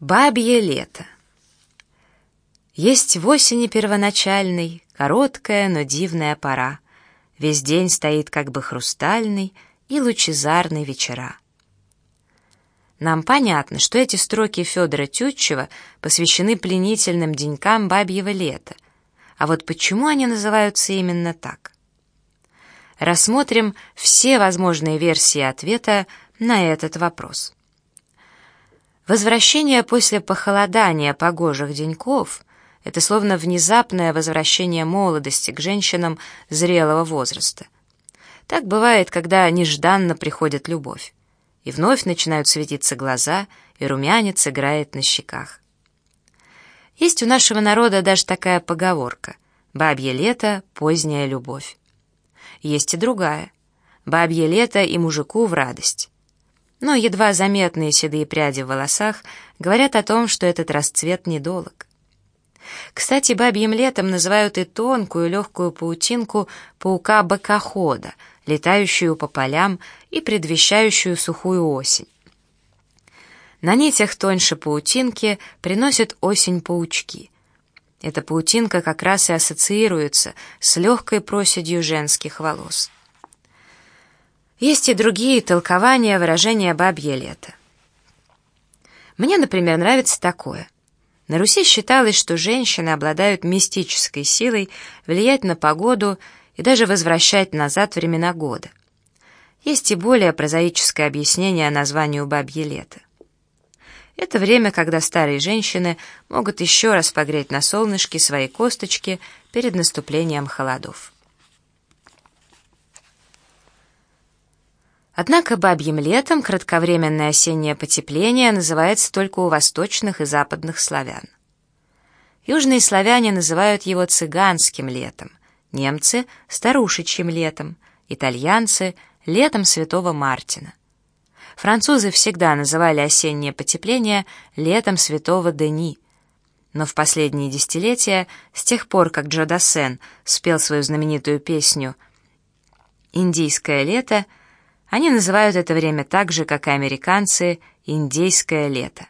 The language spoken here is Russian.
Бабье лето. Есть в осени первоначальной, короткая, но дивная пора. Весь день стоит как бы хрустальный и лучезарный вечера. Нам понятно, что эти строки Федора Тютчева посвящены пленительным денькам бабьего лета. А вот почему они называются именно так? Рассмотрим все возможные версии ответа на этот вопрос. Возвращение после похолодания погожих деньков — это словно внезапное возвращение молодости к женщинам зрелого возраста. Так бывает, когда нежданно приходит любовь. И вновь начинают светиться глаза, и румянец играет на щеках. Есть у нашего народа даже такая поговорка «Бабье лето, поздняя любовь». Есть и другая «Бабье лето и мужику в радость» но едва заметные седые пряди в волосах говорят о том, что этот расцвет недолг. Кстати, бабьим летом называют и тонкую легкую паутинку паука-бокохода, летающую по полям и предвещающую сухую осень. На нитях тоньше паутинки приносят осень паучки. Эта паутинка как раз и ассоциируется с легкой проседью женских волос. Есть и другие толкования выражения «бабье лето». Мне, например, нравится такое. На Руси считалось, что женщины обладают мистической силой влиять на погоду и даже возвращать назад времена года. Есть и более прозаическое объяснение названию «бабье лето». Это время, когда старые женщины могут еще раз погреть на солнышке свои косточки перед наступлением холодов. Однако бабьим летом кратковременное осеннее потепление называется только у восточных и западных славян. Южные славяне называют его цыганским летом, немцы — старушечьим летом, итальянцы — летом святого Мартина. Французы всегда называли осеннее потепление летом святого Дени. Но в последние десятилетия, с тех пор, как Джо Дассен спел свою знаменитую песню «Индийское лето», они называют это время так же, как и американцы, «индейское лето».